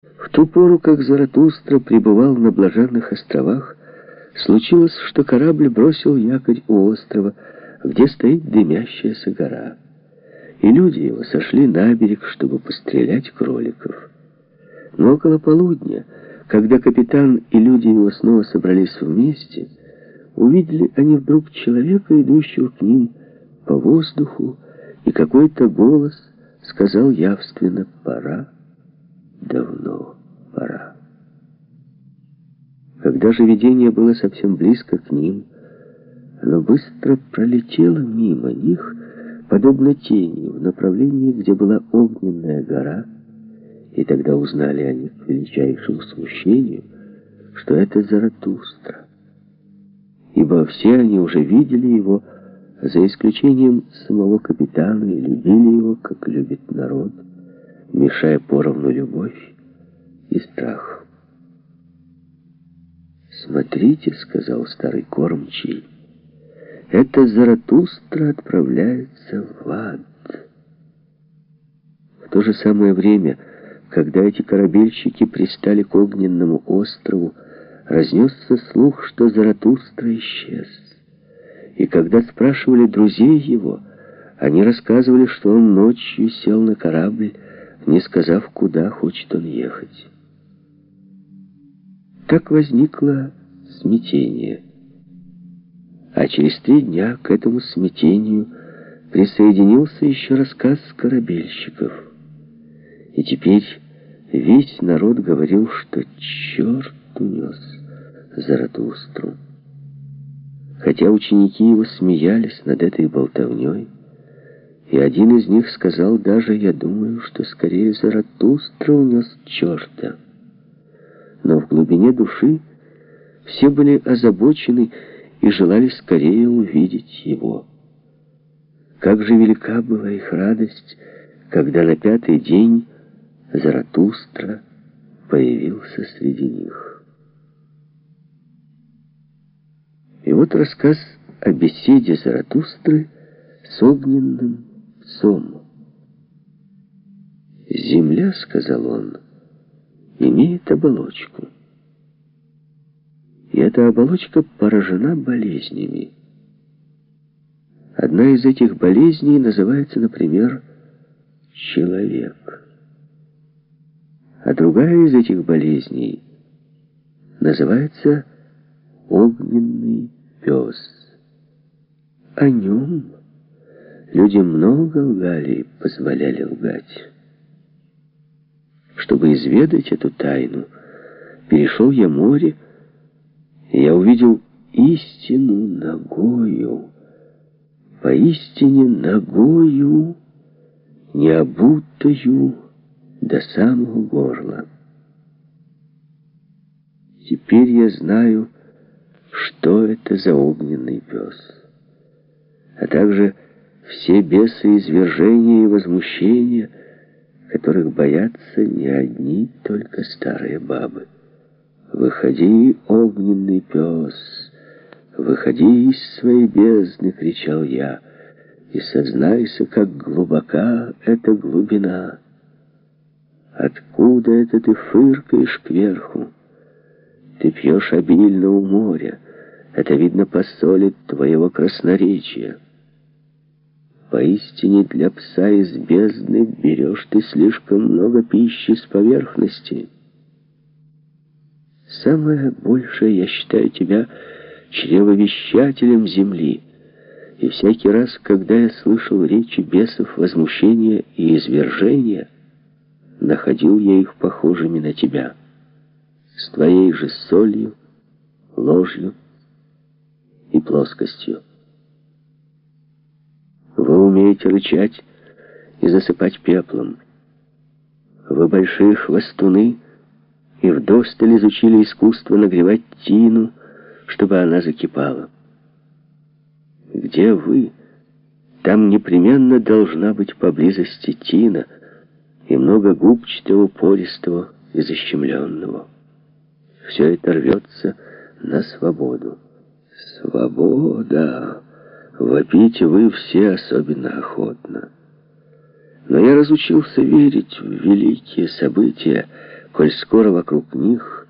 В ту пору, как Заратустра пребывал на Блаженных островах, случилось, что корабль бросил якорь у острова, где стоит дымящаяся гора. И люди его сошли на берег, чтобы пострелять кроликов. Но около полудня, когда капитан и люди его снова собрались вместе, увидели они вдруг человека, идущего к ним по воздуху, и какой-то голос сказал явственно «пора, давно пора». Когда же видение было совсем близко к ним, оно быстро пролетело мимо них, подобно тени, в направлении, где была огненная гора, и тогда узнали они к величайшему смущению, что это Заратустра. Ибо все они уже видели его, за исключением самого капитана, и любили его, как любит народ, мешая поровну любовь и страх. «Смотрите», — сказал старый кормчий, — «это Заратустра отправляется в ад». В то же самое время, когда эти корабельщики пристали к огненному острову, разнесся слух, что Заратустра исчез. И когда спрашивали друзей его, они рассказывали, что он ночью сел на корабль, не сказав, куда хочет он ехать. Так возникло смятение. А через три дня к этому смятению присоединился еще рассказ корабельщиков. И теперь весь народ говорил, что черт унес Заратустру. Хотя ученики его смеялись над этой болтовней, и один из них сказал даже, я думаю, что скорее Заратустра унес черта но в глубине души все были озабочены и желали скорее увидеть его. Как же велика была их радость, когда на пятый день Заратустра появился среди них. И вот рассказ о беседе Заратустры с огненным псом. «Земля, — сказал он, — имеет оболочку. И эта оболочка поражена болезнями. Одна из этих болезней называется, например, человек. А другая из этих болезней называется огненный пес. О нем люди много лгали и позволяли лгать. Чтобы изведать эту тайну, перешел я море, и я увидел истину ногою, поистине ногою, необутою до самого горла. Теперь я знаю, что это за огненный пес, а также все бесы извержения и возмущения — которых боятся не одни только старые бабы. «Выходи, огненный пес, выходи из своей бездны!» — кричал я. «И сознайся, как глубока эта глубина! Откуда это ты фыркаешь кверху? Ты пьешь обильно у моря, это видно по соли твоего красноречия». Поистине для пса из бездны берешь ты слишком много пищи с поверхности. Самое большее я считаю тебя чревовещателем земли. И всякий раз, когда я слышал речи бесов возмущения и извержения, находил я их похожими на тебя, с твоей же солью, ложью и плоскостью. Вы умеете рычать и засыпать пеплом. Вы большие хвостуны и вдосталь изучили искусство нагревать тину, чтобы она закипала. Где вы? Там непременно должна быть поблизости тина и много губчатого, пористого и защемленного. Все это рвется на свободу. Свобода! Вопите вы все особенно охотно. Но я разучился верить в великие события, коль скоро вокруг них